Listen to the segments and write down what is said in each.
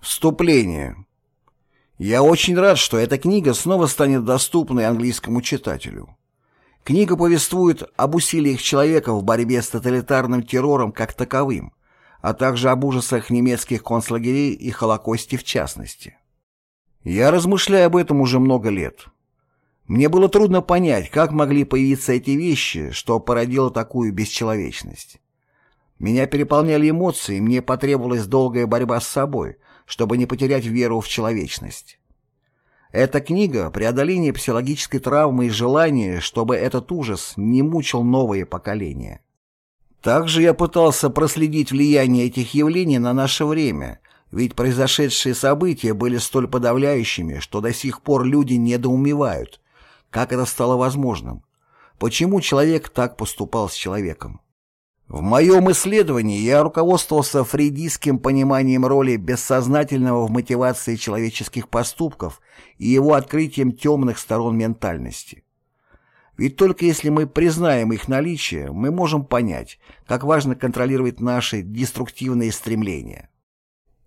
Вступление. Я очень рад, что эта книга снова станет доступной английскому читателю. Книга повествует об усилиях человека в борьбе с тоталитарным террором как таковым, а также об ужасах немецких концлагерей и Холокосте в частности. Я размышляю об этом уже много лет. Мне было трудно понять, как могли появиться эти вещи, что породило такую бесчеловечность. Меня переполняли эмоции, мне потребовалась долгая борьба с собой – чтобы не потерять веру в человечность. Эта книга – преодоление психологической травмы и желание, чтобы этот ужас не мучил новые поколения. Также я пытался проследить влияние этих явлений на наше время, ведь произошедшие события были столь подавляющими, что до сих пор люди недоумевают, как это стало возможным, почему человек так поступал с человеком. В моем исследовании я руководствовался фрейдистским пониманием роли бессознательного в мотивации человеческих поступков и его открытием темных сторон ментальности. Ведь только если мы признаем их наличие, мы можем понять, как важно контролировать наши деструктивные стремления.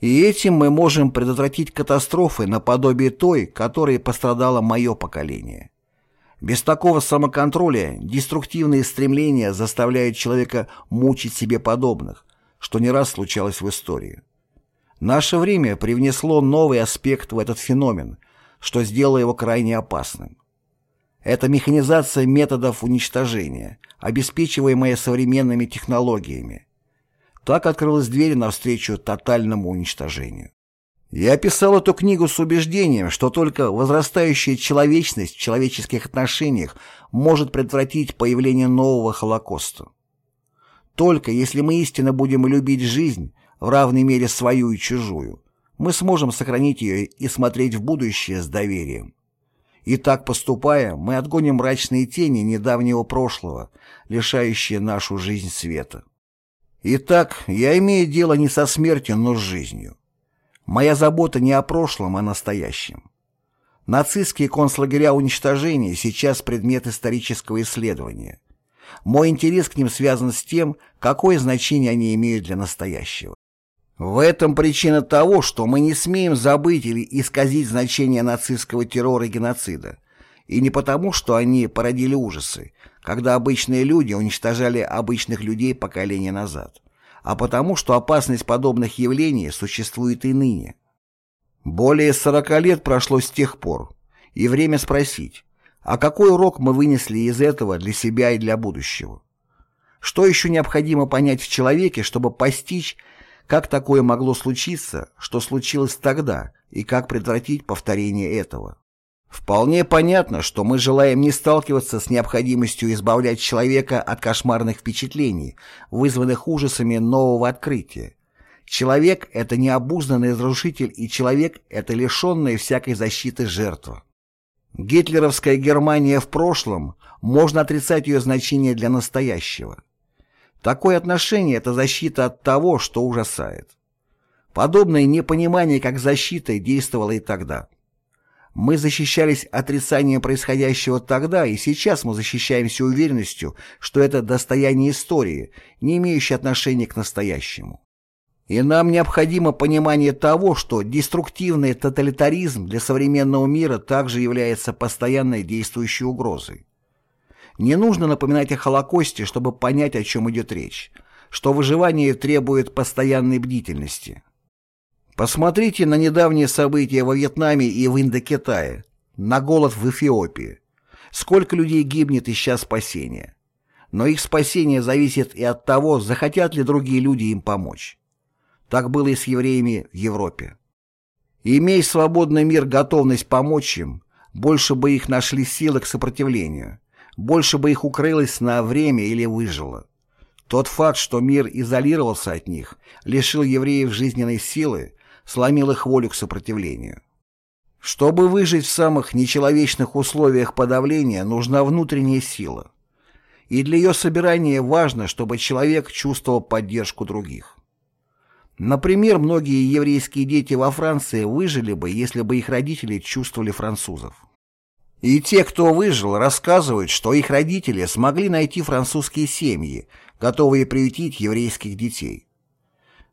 И этим мы можем предотвратить катастрофы наподобие той, которой пострадало мое поколение. Без такого самоконтроля деструктивные стремления заставляют человека мучить себе подобных, что не раз случалось в истории. Наше время привнесло новый аспект в этот феномен, что сделало его крайне опасным. Это механизация методов уничтожения, обеспечиваемая современными технологиями. Так открылась дверь навстречу тотальному уничтожению. Я писал эту книгу с убеждением, что только возрастающая человечность в человеческих отношениях может предотвратить появление нового Холокоста. Только если мы истинно будем любить жизнь, в равной мере свою и чужую, мы сможем сохранить ее и смотреть в будущее с доверием. И так поступая, мы отгоним мрачные тени недавнего прошлого, лишающие нашу жизнь света. Итак, я имею дело не со смертью, но с жизнью. Моя забота не о прошлом, а о настоящем. Нацистские концлагеря уничтожения сейчас предмет исторического исследования. Мой интерес к ним связан с тем, какое значение они имеют для настоящего. В этом причина того, что мы не смеем забыть или исказить значение нацистского террора и геноцида. И не потому, что они породили ужасы, когда обычные люди уничтожали обычных людей поколения назад а потому, что опасность подобных явлений существует и ныне. Более 40 лет прошло с тех пор, и время спросить, а какой урок мы вынесли из этого для себя и для будущего? Что еще необходимо понять в человеке, чтобы постичь, как такое могло случиться, что случилось тогда, и как предотвратить повторение этого? Вполне понятно, что мы желаем не сталкиваться с необходимостью избавлять человека от кошмарных впечатлений, вызванных ужасами нового открытия. Человек – это необузданный разрушитель, и человек – это лишенная всякой защиты жертва. Гитлеровская Германия в прошлом, можно отрицать ее значение для настоящего. Такое отношение – это защита от того, что ужасает. Подобное непонимание как защита действовало и тогда. Мы защищались отрицанием происходящего тогда, и сейчас мы защищаемся уверенностью, что это достояние истории, не имеющее отношения к настоящему. И нам необходимо понимание того, что деструктивный тоталитаризм для современного мира также является постоянной действующей угрозой. Не нужно напоминать о Холокосте, чтобы понять, о чем идет речь, что выживание требует постоянной бдительности. Посмотрите на недавние события во Вьетнаме и в Индокитае, на голод в Эфиопии. Сколько людей гибнет, ища спасения. Но их спасение зависит и от того, захотят ли другие люди им помочь. Так было и с евреями в Европе. Имей свободный мир готовность помочь им, больше бы их нашли силы к сопротивлению, больше бы их укрылось на время или выжило. Тот факт, что мир изолировался от них, лишил евреев жизненной силы, сломил их волю к сопротивлению. Чтобы выжить в самых нечеловечных условиях подавления, нужна внутренняя сила. И для ее собирания важно, чтобы человек чувствовал поддержку других. Например, многие еврейские дети во Франции выжили бы, если бы их родители чувствовали французов. И те, кто выжил, рассказывают, что их родители смогли найти французские семьи, готовые приютить еврейских детей.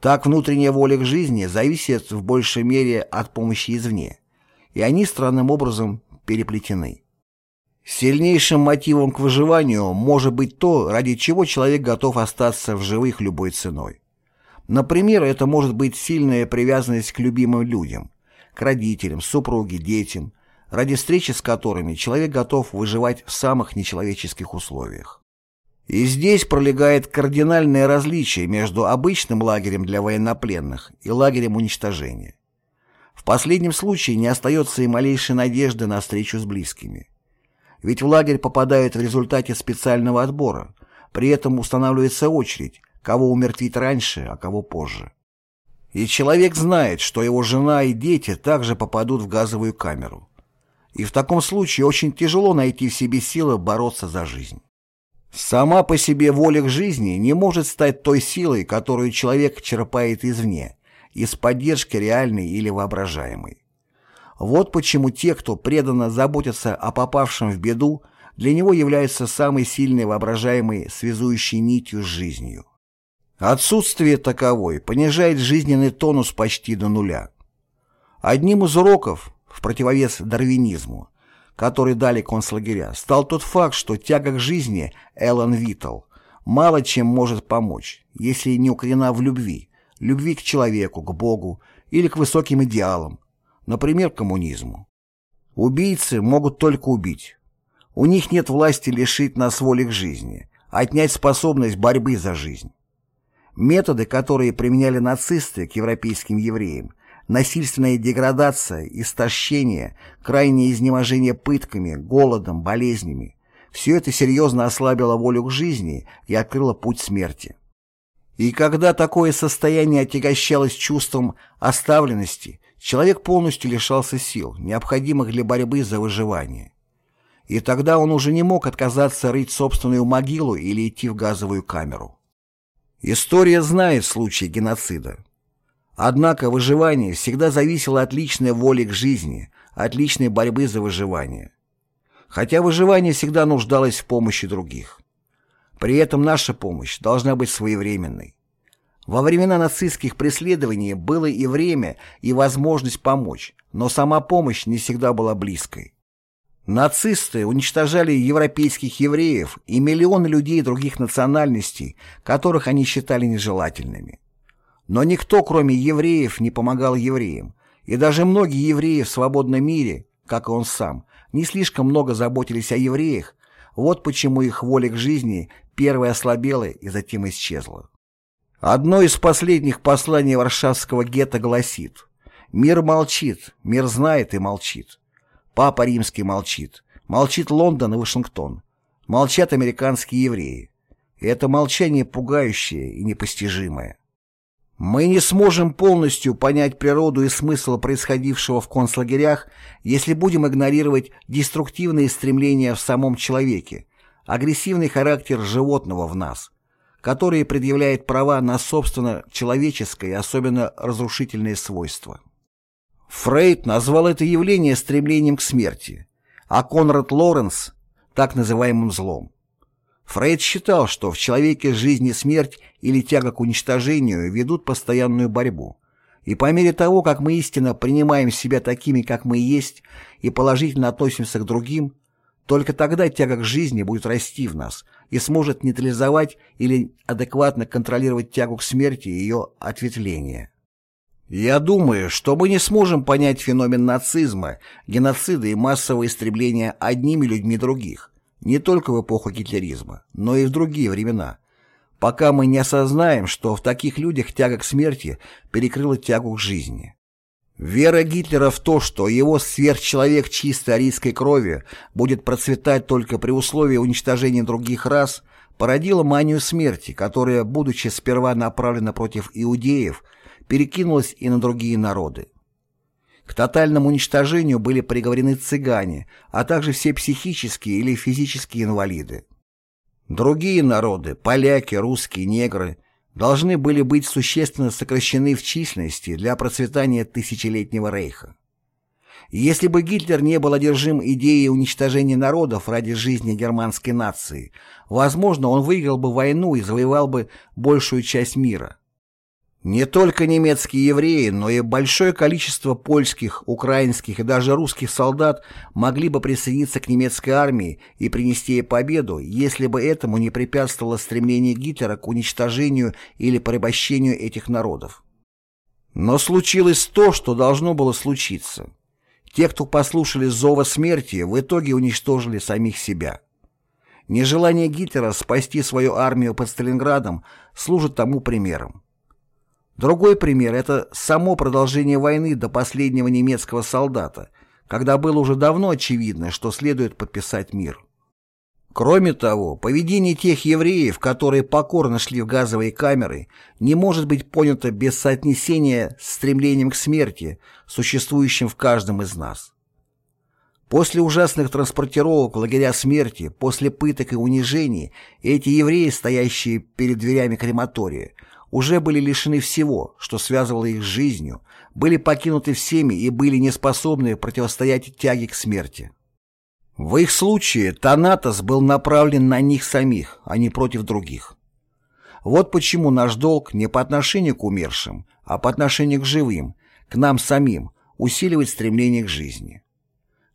Так внутренняя воля к жизни зависит в большей мере от помощи извне, и они странным образом переплетены. Сильнейшим мотивом к выживанию может быть то, ради чего человек готов остаться в живых любой ценой. Например, это может быть сильная привязанность к любимым людям, к родителям, супруге, детям, ради встречи с которыми человек готов выживать в самых нечеловеческих условиях. И здесь пролегает кардинальное различие между обычным лагерем для военнопленных и лагерем уничтожения. В последнем случае не остается и малейшей надежды на встречу с близкими. Ведь в лагерь попадают в результате специального отбора, при этом устанавливается очередь, кого умертвить раньше, а кого позже. И человек знает, что его жена и дети также попадут в газовую камеру. И в таком случае очень тяжело найти в себе силы бороться за жизнь. Сама по себе воля к жизни не может стать той силой, которую человек черпает извне, из поддержки реальной или воображаемой. Вот почему те, кто преданно заботятся о попавшем в беду, для него являются самой сильной воображаемой связующей нитью с жизнью. Отсутствие таковой понижает жизненный тонус почти до нуля. Одним из уроков, в противовес дарвинизму, который дали концлагеря, стал тот факт, что тяга к жизни Эллен Виттл мало чем может помочь, если не укорена в любви, любви к человеку, к Богу или к высоким идеалам, например, коммунизму. Убийцы могут только убить. У них нет власти лишить нас воли к жизни, отнять способность борьбы за жизнь. Методы, которые применяли нацисты к европейским евреям, насильственная деградация, истощение, крайнее изнеможение пытками, голодом, болезнями, все это серьезно ослабило волю к жизни и открыло путь смерти. И когда такое состояние отягощалось чувством оставленности, человек полностью лишался сил, необходимых для борьбы за выживание. И тогда он уже не мог отказаться рыть собственную могилу или идти в газовую камеру. История знает случаи геноцида. Однако выживание всегда зависело от личной воли к жизни, от личной борьбы за выживание. Хотя выживание всегда нуждалось в помощи других. При этом наша помощь должна быть своевременной. Во времена нацистских преследований было и время, и возможность помочь, но сама помощь не всегда была близкой. Нацисты уничтожали европейских евреев и миллионы людей других национальностей, которых они считали нежелательными. Но никто, кроме евреев, не помогал евреям, и даже многие евреи в свободном мире, как и он сам, не слишком много заботились о евреях, вот почему их воля к жизни первой ослабела и затем исчезла. Одно из последних посланий Варшавского гетто гласит «Мир молчит, мир знает и молчит». Папа Римский молчит. Молчит Лондон и Вашингтон. Молчат американские евреи. И это молчание пугающее и непостижимое. Мы не сможем полностью понять природу и смысл происходившего в концлагерях, если будем игнорировать деструктивные стремления в самом человеке, агрессивный характер животного в нас – которые предъявляет права на собственно человеческое и особенно разрушительные свойства. Фрейд назвал это явление стремлением к смерти, а Конрад Лоренс – так называемым злом. Фрейд считал, что в человеке жизнь и смерть или тяга к уничтожению ведут постоянную борьбу. И по мере того, как мы истинно принимаем себя такими, как мы есть, и положительно относимся к другим, только тогда тяга к жизни будет расти в нас и сможет нейтрализовать или адекватно контролировать тягу к смерти и ее ответвление. Я думаю, что мы не сможем понять феномен нацизма, геноцида и массового истребления одними людьми других, не только в эпоху гитлеризма, но и в другие времена, пока мы не осознаем, что в таких людях тяга к смерти перекрыла тягу к жизни. Вера Гитлера в то, что его сверхчеловек чистой арийской крови будет процветать только при условии уничтожения других рас, породила манию смерти, которая, будучи сперва направлена против иудеев, перекинулась и на другие народы. К тотальному уничтожению были приговорены цыгане, а также все психические или физические инвалиды. Другие народы – поляки, русские, негры должны были быть существенно сокращены в численности для процветания тысячелетнего рейха. Если бы Гитлер не был одержим идеей уничтожения народов ради жизни германской нации, возможно, он выиграл бы войну и завоевал бы большую часть мира. Не только немецкие евреи, но и большое количество польских, украинских и даже русских солдат могли бы присоединиться к немецкой армии и принести ей победу, если бы этому не препятствовало стремление Гитлера к уничтожению или порабощению этих народов. Но случилось то, что должно было случиться. Те, кто послушали зова смерти, в итоге уничтожили самих себя. Нежелание Гитлера спасти свою армию под Сталинградом служит тому примером. Другой пример – это само продолжение войны до последнего немецкого солдата, когда было уже давно очевидно, что следует подписать мир. Кроме того, поведение тех евреев, которые покорно шли в газовые камеры, не может быть понято без соотнесения с стремлением к смерти, существующим в каждом из нас. После ужасных транспортировок в лагеря смерти, после пыток и унижений, эти евреи, стоящие перед дверями крематория, уже были лишены всего, что связывало их с жизнью, были покинуты всеми и были не способны противостоять тяге к смерти. В их случае Танатос был направлен на них самих, а не против других. Вот почему наш долг не по отношению к умершим, а по отношению к живым, к нам самим, усиливать стремление к жизни.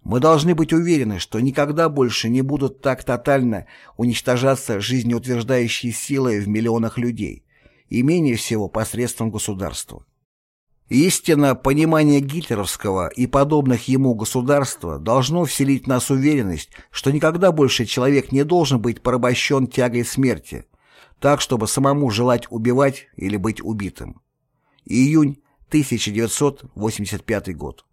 Мы должны быть уверены, что никогда больше не будут так тотально уничтожаться жизнеутверждающие силы в миллионах людей, и менее всего посредством государства. Истинно, понимание гитлеровского и подобных ему государства должно вселить в нас уверенность, что никогда больше человек не должен быть порабощен тягой смерти, так, чтобы самому желать убивать или быть убитым. Июнь 1985 год.